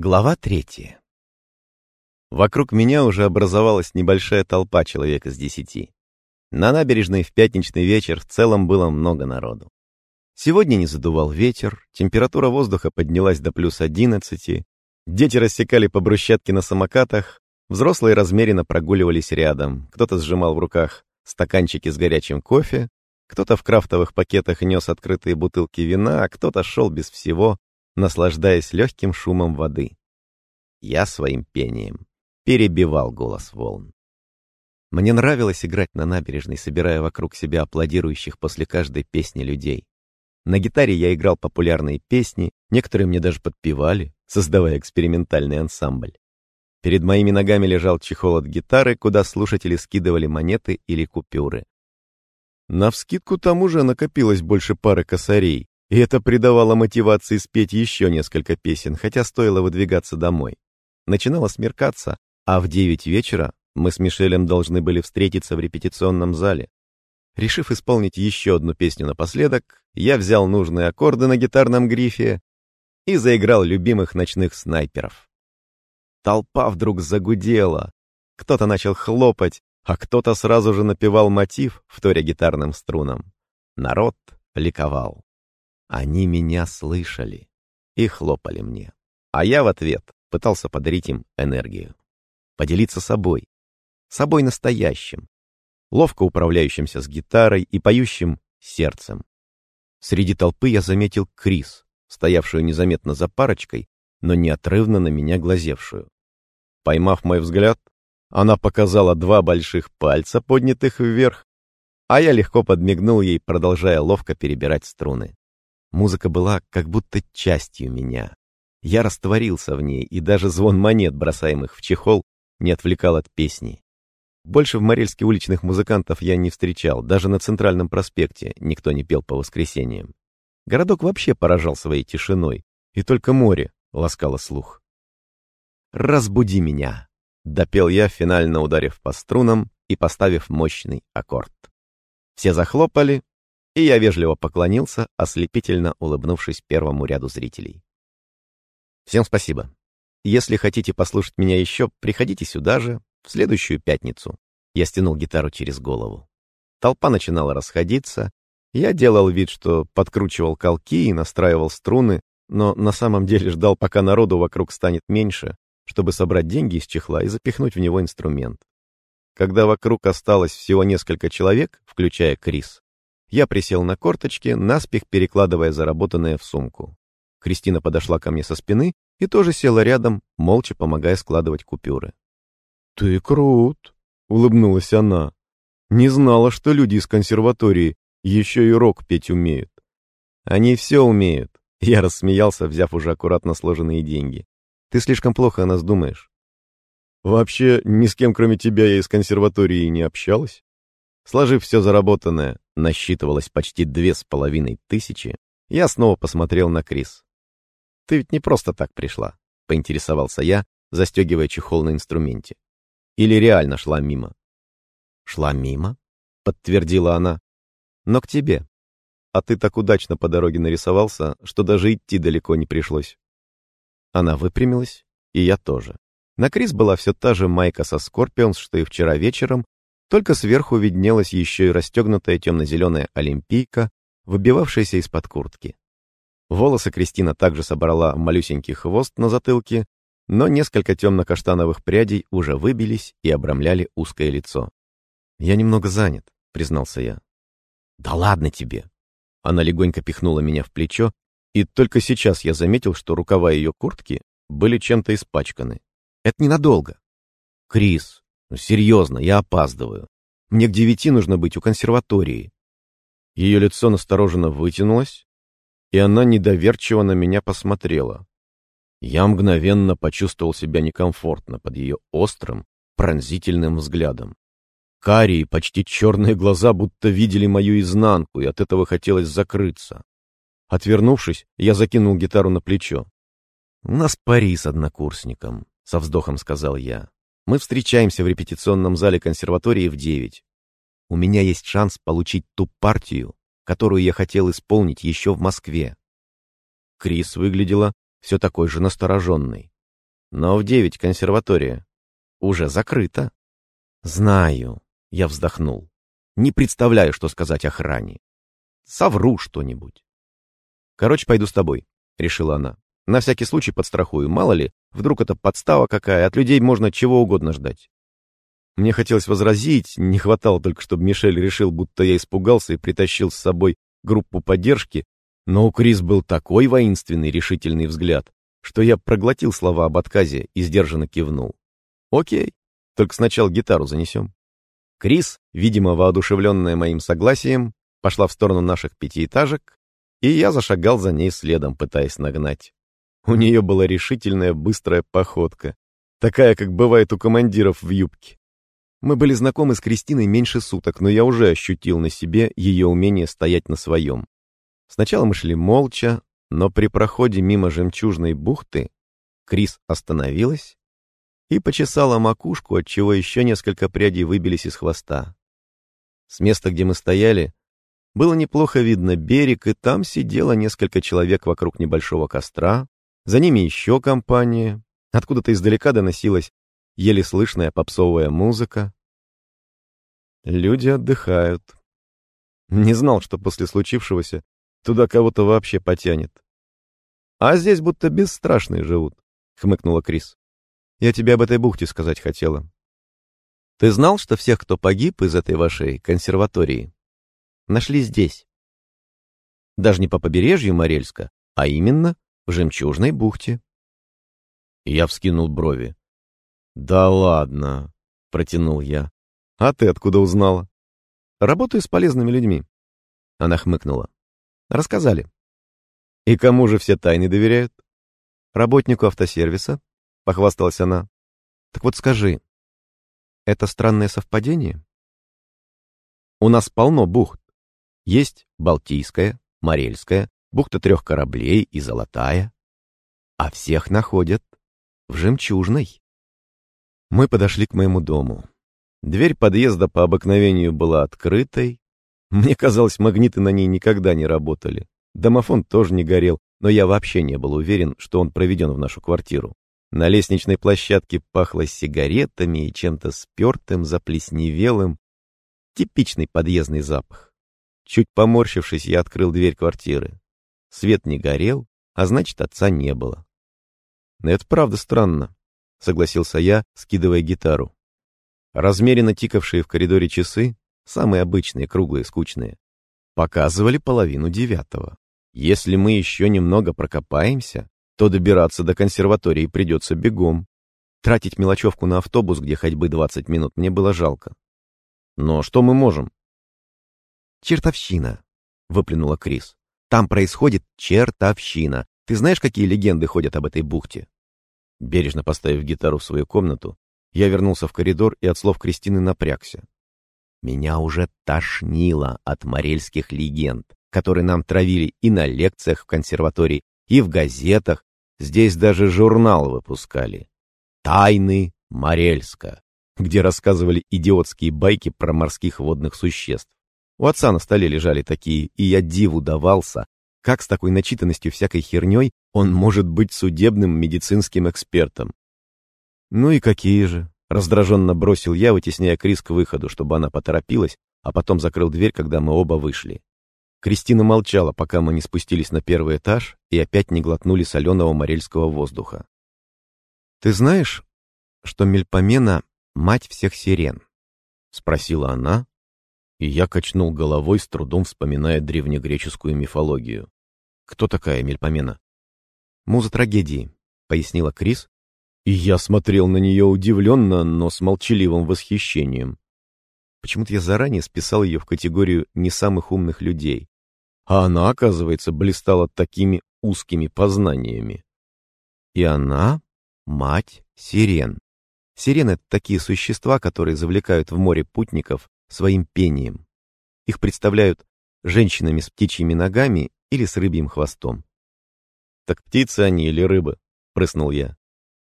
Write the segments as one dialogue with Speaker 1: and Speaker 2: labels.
Speaker 1: Глава третья. Вокруг меня уже образовалась небольшая толпа человек из десяти. На набережной в пятничный вечер в целом было много народу. Сегодня не задувал ветер, температура воздуха поднялась до плюс одиннадцати, дети рассекали по брусчатке на самокатах, взрослые размеренно прогуливались рядом, кто-то сжимал в руках стаканчики с горячим кофе, кто-то в крафтовых пакетах нес открытые бутылки вина, а кто-то шел без всего, наслаждаясь легким шумом воды. Я своим пением перебивал голос волн. Мне нравилось играть на набережной, собирая вокруг себя аплодирующих после каждой песни людей. На гитаре я играл популярные песни, некоторые мне даже подпевали, создавая экспериментальный ансамбль. Перед моими ногами лежал чехол от гитары, куда слушатели скидывали монеты или купюры. Навскидку тому же накопилось больше пары косарей, и это придавало мотивации спеть еще несколько песен, хотя стоило выдвигаться домой. Начинало смеркаться, а в девять вечера мы с Мишелем должны были встретиться в репетиционном зале. Решив исполнить еще одну песню напоследок, я взял нужные аккорды на гитарном грифе и заиграл любимых ночных снайперов. Толпа вдруг загудела, кто-то начал хлопать, а кто-то сразу же напевал мотив, вторя гитарным струнам. Народ ликовал. Они меня слышали и хлопали мне. А я в ответ пытался подарить им энергию. Поделиться собой. Собой настоящим. Ловко управляющимся с гитарой и поющим сердцем. Среди толпы я заметил Крис, стоявшую незаметно за парочкой, но неотрывно на меня глазевшую. Поймав мой взгляд, она показала два больших пальца, поднятых вверх, а я легко подмигнул ей, продолжая ловко перебирать струны. Музыка была как будто частью меня. Я растворился в ней, и даже звон монет, бросаемых в чехол, не отвлекал от песни. Больше в Морельске уличных музыкантов я не встречал, даже на Центральном проспекте никто не пел по воскресеньям. Городок вообще поражал своей тишиной, и только море ласкало слух. «Разбуди меня!» — допел я, финально ударив по струнам и поставив мощный аккорд. Все захлопали, и я вежливо поклонился, ослепительно улыбнувшись первому ряду зрителей. Всем спасибо. Если хотите послушать меня еще, приходите сюда же, в следующую пятницу. Я стянул гитару через голову. Толпа начинала расходиться. Я делал вид, что подкручивал колки и настраивал струны, но на самом деле ждал, пока народу вокруг станет меньше, чтобы собрать деньги из чехла и запихнуть в него инструмент. Когда вокруг осталось всего несколько человек, включая Крис, я присел на корточки, наспех перекладывая заработанное в сумку. Кристина подошла ко мне со спины и тоже села рядом, молча помогая складывать купюры. «Ты крут!» — улыбнулась она. «Не знала, что люди из консерватории еще и рок петь умеют». «Они все умеют», — я рассмеялся, взяв уже аккуратно сложенные деньги. «Ты слишком плохо о нас думаешь». «Вообще, ни с кем, кроме тебя, я из консерватории не общалась?» Сложив все заработанное, насчитывалось почти две с половиной тысячи, я снова посмотрел на Крис. «Ты ведь не просто так пришла», — поинтересовался я, застегивая чехол на инструменте. «Или реально шла мимо?» «Шла мимо?» — подтвердила она. «Но к тебе. А ты так удачно по дороге нарисовался, что даже идти далеко не пришлось». Она выпрямилась, и я тоже. На Крис была все та же майка со Скорпионс, что и вчера вечером, только сверху виднелась еще и расстегнутая темно-зеленая олимпийка, выбивавшаяся из-под куртки. Волосы Кристина также собрала в малюсенький хвост на затылке, но несколько темно-каштановых прядей уже выбились и обрамляли узкое лицо. «Я немного занят», — признался я. «Да ладно тебе!» Она легонько пихнула меня в плечо, и только сейчас я заметил, что рукава ее куртки были чем-то испачканы. «Это ненадолго». «Крис, ну, серьезно, я опаздываю. Мне к девяти нужно быть у консерватории. Ее лицо настороженно вытянулось, и она недоверчиво на меня посмотрела. Я мгновенно почувствовал себя некомфортно под ее острым, пронзительным взглядом. Карие, почти черные глаза будто видели мою изнанку, и от этого хотелось закрыться. Отвернувшись, я закинул гитару на плечо. «У нас пари с однокурсником», — со вздохом сказал я. Мы встречаемся в репетиционном зале консерватории в девять. У меня есть шанс получить ту партию, которую я хотел исполнить еще в Москве. Крис выглядела все такой же настороженной. Но в девять консерватория. Уже закрыта. Знаю. Я вздохнул. Не представляю, что сказать охране. Совру что-нибудь. Короче, пойду с тобой, решила она. На всякий случай подстрахую. Мало ли, вдруг это подстава какая, от людей можно чего угодно ждать. Мне хотелось возразить, не хватало только, чтобы Мишель решил, будто я испугался и притащил с собой группу поддержки, но у Крис был такой воинственный решительный взгляд, что я проглотил слова об отказе и сдержанно кивнул. «Окей, только сначала гитару занесем». Крис, видимо, воодушевленная моим согласием, пошла в сторону наших пятиэтажек, и я зашагал за ней следом, пытаясь нагнать. У нее была решительная быстрая походка, такая, как бывает у командиров в юбке. Мы были знакомы с Кристиной меньше суток, но я уже ощутил на себе ее умение стоять на своем. Сначала мы шли молча, но при проходе мимо жемчужной бухты Крис остановилась и почесала макушку, отчего еще несколько прядей выбились из хвоста. С места, где мы стояли, было неплохо видно берег, и там сидело несколько человек вокруг небольшого костра, за ними еще компания. Откуда-то издалека доносилась еле слышная попсовая музыка. Люди отдыхают. Не знал, что после случившегося туда кого-то вообще потянет. А здесь будто бесстрашные живут, хмыкнула Крис. Я тебе об этой бухте сказать хотела. Ты знал, что всех, кто погиб из этой вашей консерватории, нашли здесь? Даже не по побережью Морельска, а именно в Жемчужной бухте. Я вскинул брови. «Да ладно», — протянул я. «А ты откуда узнала?» «Работаю с полезными людьми». Она хмыкнула. «Рассказали». «И кому же все тайны доверяют?» «Работнику автосервиса», — похвасталась она. «Так вот скажи, это странное совпадение?» «У нас полно бухт. Есть Балтийская, Морельская, бухта трех кораблей и золотая. А всех находят в жемчужной. Мы подошли к моему дому. Дверь подъезда по обыкновению была открытой. Мне казалось, магниты на ней никогда не работали. Домофон тоже не горел, но я вообще не был уверен, что он проведен в нашу квартиру. На лестничной площадке пахло сигаретами и чем-то спертым, заплесневелым. Типичный подъездный запах. Чуть поморщившись, я открыл дверь квартиры. Свет не горел, а значит, отца не было. «Это правда странно», — согласился я, скидывая гитару. Размеренно тикавшие в коридоре часы, самые обычные, круглые, скучные, показывали половину девятого. Если мы еще немного прокопаемся, то добираться до консерватории придется бегом. Тратить мелочевку на автобус, где ходьбы 20 минут, мне было жалко. Но что мы можем? «Чертовщина», — выплюнула Крис. Там происходит чертовщина. Ты знаешь, какие легенды ходят об этой бухте?» Бережно поставив гитару в свою комнату, я вернулся в коридор и от слов Кристины напрягся. Меня уже тошнило от морельских легенд, которые нам травили и на лекциях в консерватории, и в газетах. Здесь даже журнал выпускали. «Тайны Морельска», где рассказывали идиотские байки про морских водных существ. У отца на столе лежали такие, и я диву давался, как с такой начитанностью всякой херней он может быть судебным медицинским экспертом. «Ну и какие же?» — раздраженно бросил я, вытесняя Крис к выходу, чтобы она поторопилась, а потом закрыл дверь, когда мы оба вышли. Кристина молчала, пока мы не спустились на первый этаж и опять не глотнули соленого морельского воздуха. «Ты знаешь, что Мельпомена — мать всех сирен?» — спросила она, и я качнул головой, с трудом вспоминая древнегреческую мифологию. Кто такая Мельпомена? Муза трагедии, пояснила Крис, и я смотрел на нее удивленно, но с молчаливым восхищением. Почему-то я заранее списал ее в категорию не самых умных людей. А она, оказывается, блистала такими узкими познаниями. И она — мать сирен. Сирены — это такие существа, которые завлекают в море путников своим пением. Их представляют женщинами с птичьими ногами или с рыбьим хвостом. «Так птицы они или рыбы?» — прыснул я.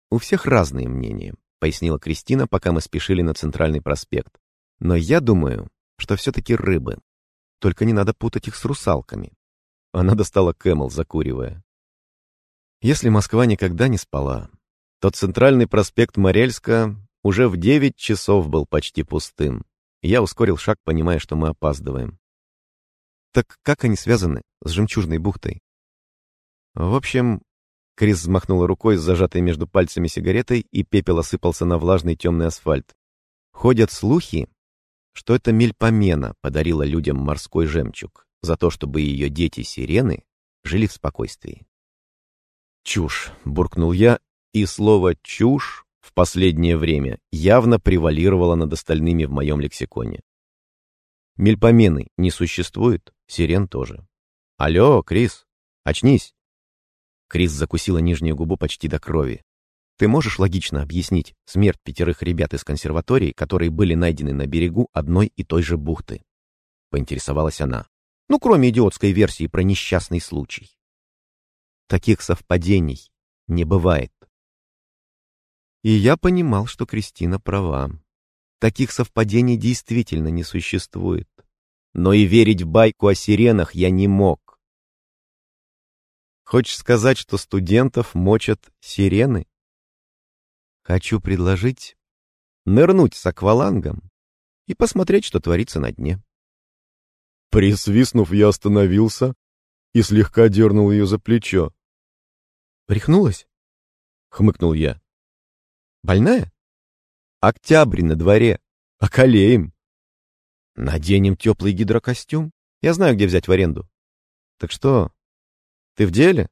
Speaker 1: «У всех разные мнения», — пояснила Кристина, пока мы спешили на центральный проспект. «Но я думаю, что все-таки рыбы. Только не надо путать их с русалками». Она достала Camel, закуривая. Если Москва никогда не спала, то центральный проспект Морельска уже в девять часов был почти пустым. Я ускорил шаг, понимая, что мы опаздываем. Так как они связаны с жемчужной бухтой? В общем, Крис взмахнула рукой с зажатой между пальцами сигаретой, и пепел осыпался на влажный темный асфальт. Ходят слухи, что это Мельпомена подарила людям морской жемчуг за то, чтобы ее дети-сирены жили в спокойствии. «Чушь!» — буркнул я, и слово «чушь» в последнее время явно превалировало над остальными в моем лексиконе. Мельпомены не существует, сирен тоже. «Алло, Крис, очнись!» Крис закусила нижнюю губу почти до крови. «Ты можешь логично объяснить смерть пятерых ребят из консерватории, которые были найдены на берегу одной и той же бухты?» Поинтересовалась она. «Ну, кроме идиотской версии про несчастный случай». Таких совпадений не бывает. И я понимал, что Кристина права. Таких совпадений действительно не существует. Но и верить в байку о сиренах я не мог. Хочешь сказать, что студентов мочат сирены? Хочу предложить нырнуть с аквалангом и посмотреть, что творится на дне.
Speaker 2: Присвистнув, я остановился и слегка дернул ее за плечо.
Speaker 1: «Рехнулась?» — хмыкнул я. Больная? Октябрь на дворе. Околеем. Наденем теплый гидрокостюм. Я знаю, где взять в аренду. Так что, ты в деле?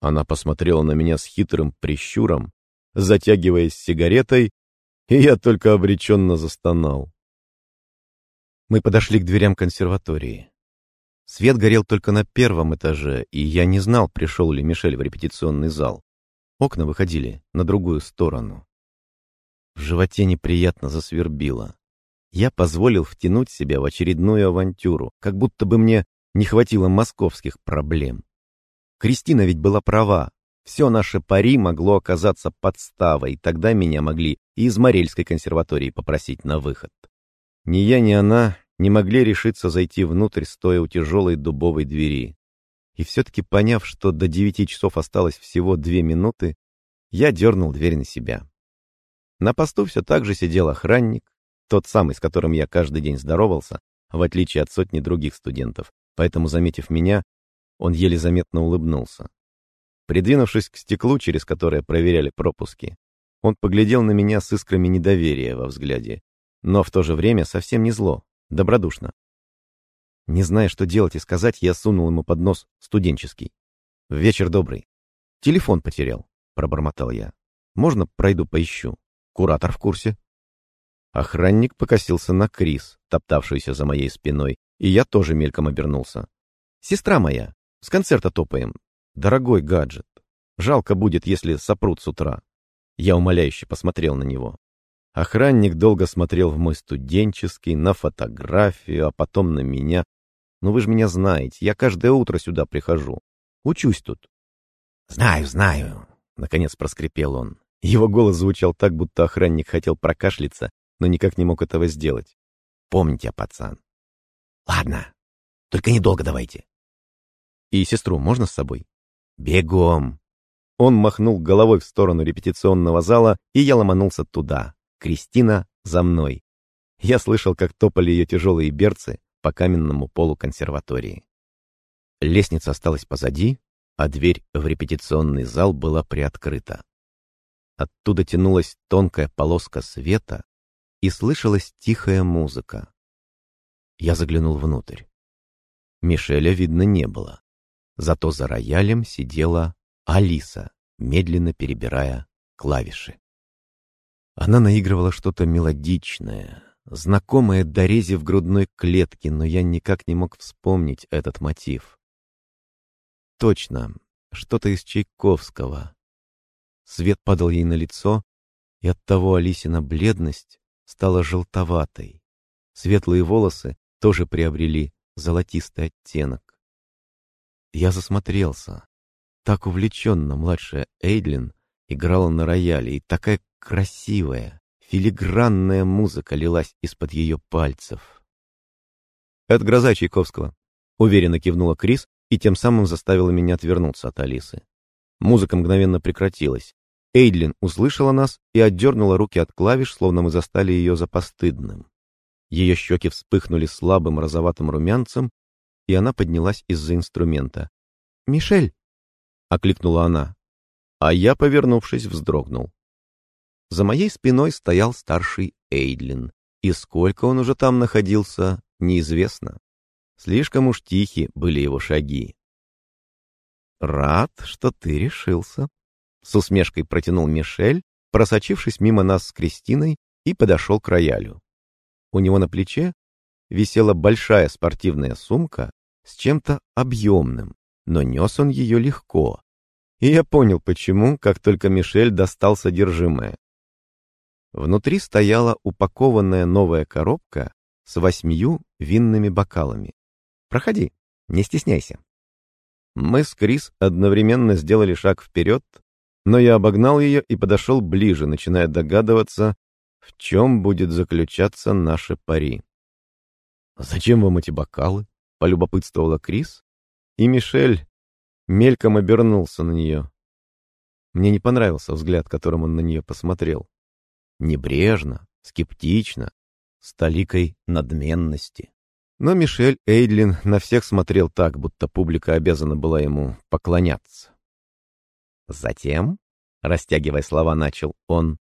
Speaker 1: Она посмотрела на меня с хитрым прищуром, затягиваясь сигаретой, и я только обреченно застонал. Мы подошли к дверям консерватории. Свет горел только на первом этаже, и я не знал, пришел ли Мишель в репетиционный зал. Окна выходили на другую сторону. В животе неприятно засвербило. Я позволил втянуть себя в очередную авантюру, как будто бы мне не хватило московских проблем. Кристина ведь была права. Все наше пари могло оказаться подставой, тогда меня могли и из Морельской консерватории попросить на выход. Ни я, ни она не могли решиться зайти внутрь, стоя у тяжелой дубовой двери. И все-таки поняв, что до девяти часов осталось всего две минуты, я дернул дверь на себя. На посту все так же сидел охранник, тот самый, с которым я каждый день здоровался, в отличие от сотни других студентов, поэтому, заметив меня, он еле заметно улыбнулся. Придвинувшись к стеклу, через которое проверяли пропуски, он поглядел на меня с искрами недоверия во взгляде, но в то же время совсем не зло, добродушно. Не зная, что делать и сказать, я сунул ему под нос студенческий. «Вечер добрый. Телефон потерял», — пробормотал я. «Можно пройду поищу? Куратор в курсе». Охранник покосился на Крис, топтавшуюся за моей спиной, и я тоже мельком обернулся. «Сестра моя, с концерта топаем. Дорогой гаджет. Жалко будет, если сопрут с утра». Я умоляюще посмотрел на него. Охранник долго смотрел в мой студенческий, на фотографию, а потом на меня, но вы же меня знаете, я каждое утро сюда прихожу. Учусь тут. Знаю, знаю, наконец проскрипел он. Его голос звучал так, будто охранник хотел прокашляться, но никак не мог этого сделать. Помните, пацан. Ладно, только недолго давайте. И сестру можно с собой? Бегом. Он махнул головой в сторону репетиционного зала, и я ломанулся туда. Кристина за мной. Я слышал, как топали ее тяжелые берцы, по каменному полу консерватории. Лестница осталась позади, а дверь в репетиционный зал была приоткрыта. Оттуда тянулась тонкая полоска света, и слышалась тихая музыка. Я заглянул внутрь. Мишеля видно не было. Зато за роялем сидела Алиса, медленно перебирая клавиши. Она наигрывала что-то мелодичное, знакомое дорезе в грудной клетке, но я никак не мог вспомнить этот мотив. Точно, что-то из Чайковского. Свет падал ей на лицо, и оттого Алисина бледность стала желтоватой. Светлые волосы тоже приобрели золотистый оттенок. Я засмотрелся. Так увлеченно младшая Эйдлин играла на рояле, и такая красивая, Филигранная музыка лилась из-под ее пальцев. «Это гроза Чайковского», — уверенно кивнула Крис и тем самым заставила меня отвернуться от Алисы. Музыка мгновенно прекратилась. Эйдлин услышала нас и отдернула руки от клавиш, словно мы застали ее за постыдным. Ее щеки вспыхнули слабым розоватым румянцем, и она поднялась из-за инструмента. «Мишель!» — окликнула она. А я, повернувшись, вздрогнул. За моей спиной стоял старший Эйдлин, и сколько он уже там находился, неизвестно. Слишком уж тихи были его шаги. «Рад, что ты решился», — с усмешкой протянул Мишель, просочившись мимо нас с Кристиной, и подошел к роялю. У него на плече висела большая спортивная сумка с чем-то объемным, но нес он ее легко. И я понял, почему, как только Мишель достал содержимое. Внутри стояла упакованная новая коробка с восьмию винными бокалами. «Проходи, не стесняйся». Мы с Крис одновременно сделали шаг вперед, но я обогнал ее и подошел ближе, начиная догадываться, в чем будет заключаться наше пари. «Зачем вам эти бокалы?» — полюбопытствовала Крис, и Мишель мельком обернулся на нее. Мне не понравился взгляд, которым он на нее посмотрел. Небрежно, скептично, с толикой надменности. Но Мишель Эйдлин на всех смотрел так, будто публика обязана была ему поклоняться. Затем, растягивая слова, начал он,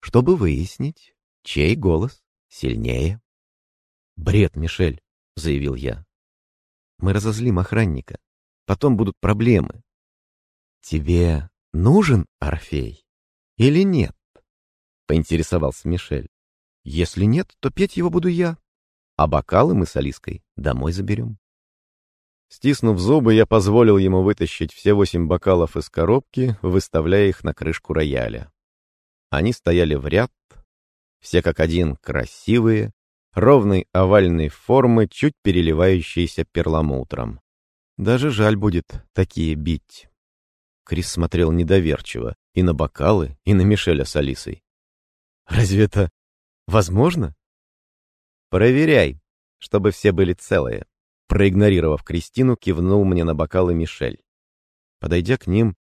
Speaker 1: чтобы выяснить, чей голос сильнее. «Бред, Мишель», — заявил я. «Мы разозлим охранника. Потом будут проблемы». «Тебе нужен Орфей или нет?» — поинтересовался Мишель. «Если нет, то петь его буду я, а бокалы мы с Алиской домой заберем». Стиснув зубы, я позволил ему вытащить все восемь бокалов из коробки, выставляя их на крышку рояля. Они стояли в ряд, все как один красивые, ровной овальной формы, чуть переливающиеся перламутром. Даже жаль будет такие бить. Крис смотрел недоверчиво и на бокалы, и на Мишеля с Алисой. Разве это возможно? Проверяй, чтобы все были целые. Проигнорировав Кристину, кивнул мне на бокалы Мишель. Подойдя к ним,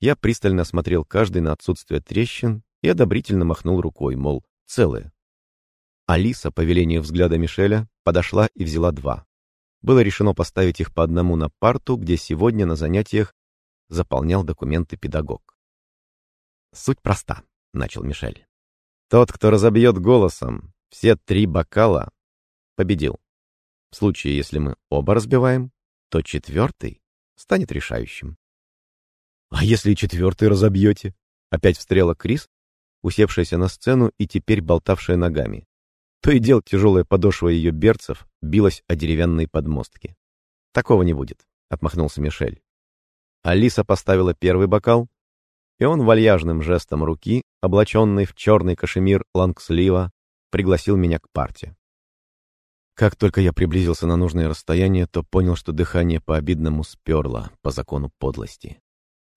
Speaker 1: я пристально смотрел каждый на отсутствие трещин и одобрительно махнул рукой, мол, целые. Алиса, по велению взгляда Мишеля, подошла и взяла два. Было решено поставить их по одному на парту, где сегодня на занятиях заполнял документы педагог. «Суть проста», — начал Мишель. Тот, кто разобьет голосом все три бокала, победил. В случае, если мы оба разбиваем, то четвертый станет решающим. «А если четвертый разобьете?» Опять встрела Крис, усевшаяся на сцену и теперь болтавшая ногами. То и дел тяжелая подошва ее берцев билась о деревянные подмостки. «Такого не будет», — отмахнулся Мишель. Алиса поставила первый бокал, и он вальяжным жестом руки, облаченный в черный кашемир лангслива, пригласил меня к парте. Как только я приблизился на нужное расстояние, то понял, что дыхание по-обидному сперло, по закону подлости.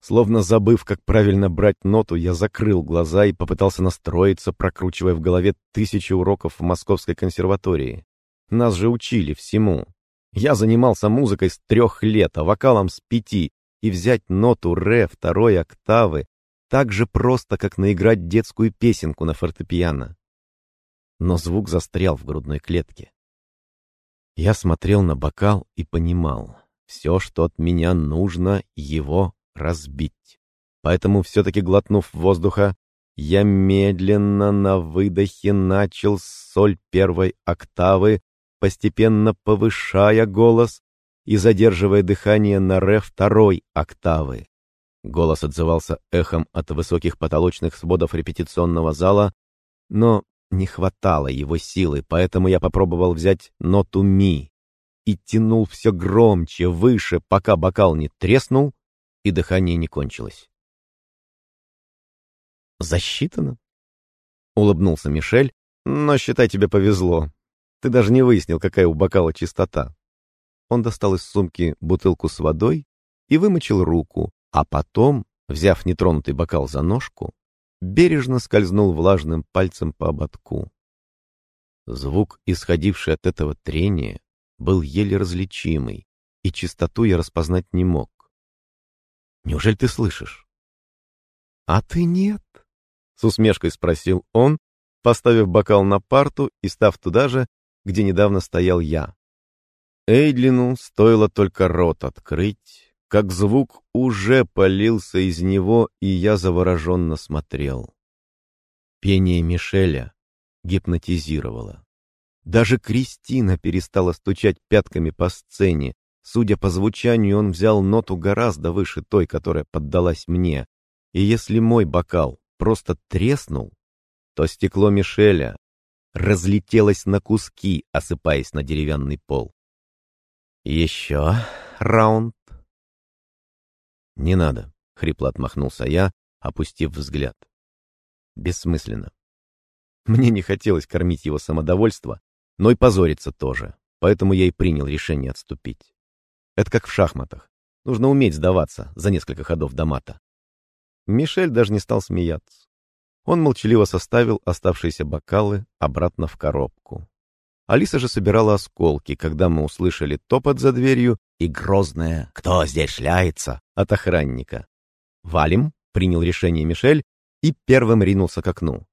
Speaker 1: Словно забыв, как правильно брать ноту, я закрыл глаза и попытался настроиться, прокручивая в голове тысячи уроков в Московской консерватории. Нас же учили всему. Я занимался музыкой с трех лет, а вокалом с пяти, и взять ноту ре второй октавы так же просто, как наиграть детскую песенку на фортепиано. Но звук застрял в грудной клетке. Я смотрел на бокал и понимал, все, что от меня нужно, его разбить. Поэтому, все-таки глотнув воздуха, я медленно на выдохе начал соль первой октавы, постепенно повышая голос и задерживая дыхание на ре второй октавы. Голос отзывался эхом от высоких потолочных сводов репетиционного зала, но не хватало его силы, поэтому я попробовал взять ноту ми и тянул все громче, выше, пока бокал не треснул и дыхание не кончилось. «Засчитано?» — улыбнулся Мишель, «но, считай, тебе повезло. Ты даже не выяснил, какая у бокала чистота». Он достал из сумки бутылку с водой и вымочил руку, а потом, взяв нетронутый бокал за ножку, бережно скользнул влажным пальцем по ободку. Звук, исходивший от этого трения, был еле различимый, и чистоту я распознать не мог. «Неужели ты слышишь?» «А ты нет?» — с усмешкой спросил он, поставив бокал на парту и став туда же, где недавно стоял я. Эйдлину стоило только рот открыть, как звук уже полился из него, и я завороженно смотрел. Пение Мишеля гипнотизировало. Даже Кристина перестала стучать пятками по сцене. Судя по звучанию, он взял ноту гораздо выше той, которая поддалась мне. И если мой бокал просто треснул, то стекло Мишеля разлетелось на куски, осыпаясь на деревянный пол. «Еще раунд?» «Не надо», — хрипло отмахнулся я, опустив взгляд. «Бессмысленно. Мне не хотелось кормить его самодовольство, но и позориться тоже, поэтому я и принял решение отступить. Это как в шахматах. Нужно уметь сдаваться за несколько ходов до мата. Мишель даже не стал смеяться. Он молчаливо составил оставшиеся бокалы обратно в коробку. Алиса же собирала осколки, когда мы услышали топот за дверью и грозное «Кто здесь шляется?» от охранника. «Валим», — принял решение Мишель и первым ринулся к окну.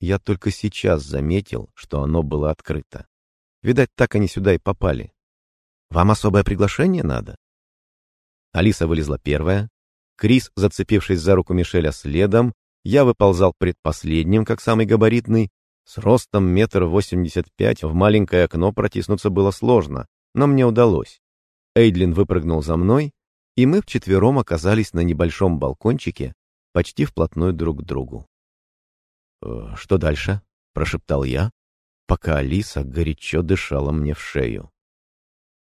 Speaker 1: Я только сейчас заметил, что оно было открыто. Видать, так они сюда и попали. «Вам особое приглашение надо?» Алиса вылезла первая. Крис, зацепившись за руку Мишеля следом, я выползал предпоследним, как самый габаритный, с ростом метр восемьдесят пять в маленькое окно протиснуться было сложно, но мне удалось. Эйдлин выпрыгнул за мной, и мы вчетвером оказались на небольшом балкончике, почти вплотную друг к другу. «Э, «Что дальше?» — прошептал я, пока Алиса горячо дышала мне в шею.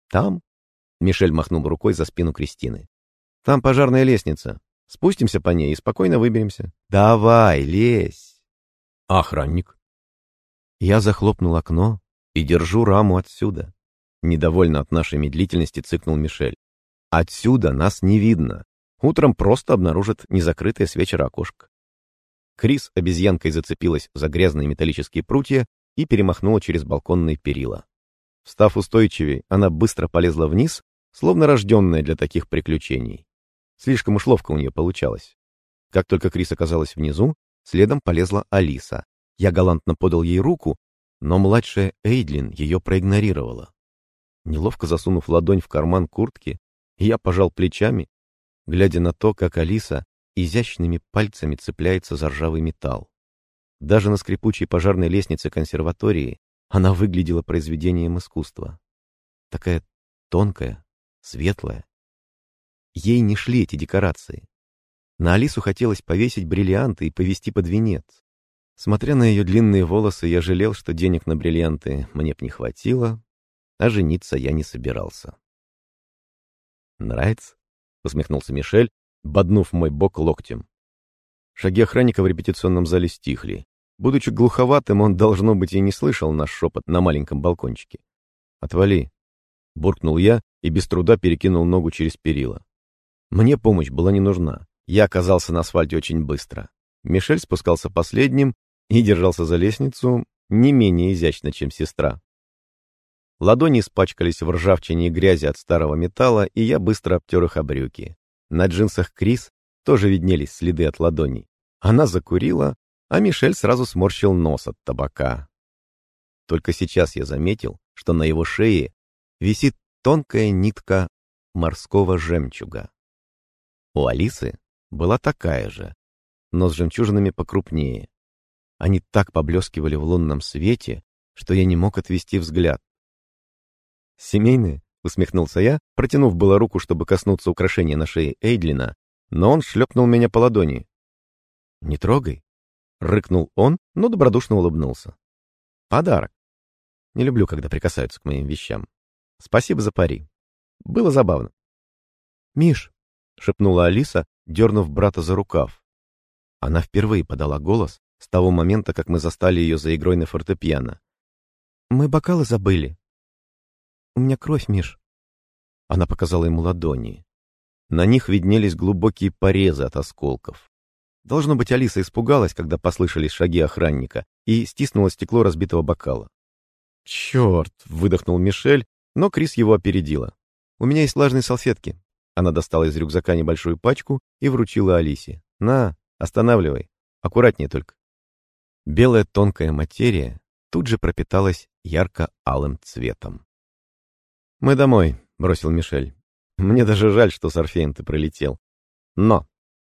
Speaker 1: «Там?» — Мишель махнул рукой за спину Кристины. «Там пожарная лестница. Спустимся по ней и спокойно выберемся». «Давай, лезь!» «Охранник?» Я захлопнул окно и держу раму отсюда. Недовольно от нашей медлительности цыкнул Мишель. Отсюда нас не видно. Утром просто обнаружат незакрытое с вечера окошко. Крис обезьянкой зацепилась за грязные металлические прутья и перемахнула через балконные перила. Встав устойчивее, она быстро полезла вниз, словно рожденная для таких приключений. Слишком уж ловко у нее получалось. Как только Крис оказалась внизу, следом полезла Алиса, я галантно подал ей руку, но младшая Эйдлин ее проигнорировала. Неловко засунув ладонь в карман куртки, я пожал плечами, глядя на то, как Алиса изящными пальцами цепляется за ржавый металл. Даже на скрипучей пожарной лестнице консерватории она выглядела произведением искусства. Такая тонкая, светлая. Ей не шли эти декорации. На Алису хотелось повесить бриллианты и повести под венец. Смотря на ее длинные волосы, я жалел, что денег на бриллианты мне б не хватило, а жениться я не собирался. «Нравится?» — усмехнулся Мишель, боднув мой бок локтем. Шаги охранника в репетиционном зале стихли. Будучи глуховатым, он, должно быть, и не слышал наш шепот на маленьком балкончике. «Отвали!» — буркнул я и без труда перекинул ногу через перила. Мне помощь была не нужна. Я оказался на асфальте очень быстро. Мишель спускался последним, и держался за лестницу не менее изящно, чем сестра. Ладони испачкались в ржавчине и грязи от старого металла, и я быстро обтер их об брюки. На джинсах Крис тоже виднелись следы от ладоней. Она закурила, а Мишель сразу сморщил нос от табака. Только сейчас я заметил, что на его шее висит тонкая нитка морского жемчуга. У Алисы была такая же, но с жемчужинами покрупнее. Они так поблескивали в лунном свете, что я не мог отвести взгляд. «Семейные?» — усмехнулся я, протянув было руку, чтобы коснуться украшения на шее Эйдлина, но он шлепнул меня по ладони. «Не трогай!» — рыкнул он, но добродушно улыбнулся. «Подарок. Не люблю, когда прикасаются к моим вещам. Спасибо за пари. Было забавно». «Миш!» — шепнула Алиса, дернув брата за рукав. Она впервые подала голос, с того момента, как мы застали ее за игрой на фортепиано. «Мы бокалы забыли. У меня кровь, Миш». Она показала ему ладони. На них виднелись глубокие порезы от осколков. Должно быть, Алиса испугалась, когда послышались шаги охранника, и стиснула стекло разбитого бокала. «Черт!» — выдохнул Мишель, но Крис его опередила. «У меня есть влажные салфетки». Она достала из рюкзака небольшую пачку и вручила Алисе. «На, Останавливай. Аккуратнее только. Белая тонкая материя тут же пропиталась ярко-алым цветом. «Мы домой», — бросил Мишель. «Мне даже жаль, что с Орфеем ты пролетел. Но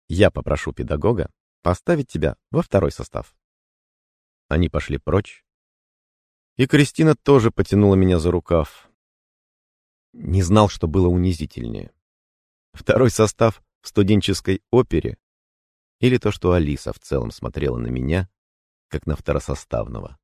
Speaker 1: я попрошу педагога поставить тебя во второй состав». Они пошли прочь. И Кристина тоже потянула меня за рукав. Не знал, что было унизительнее. Второй состав в студенческой опере или то, что Алиса в целом смотрела на меня, как на второсоставного.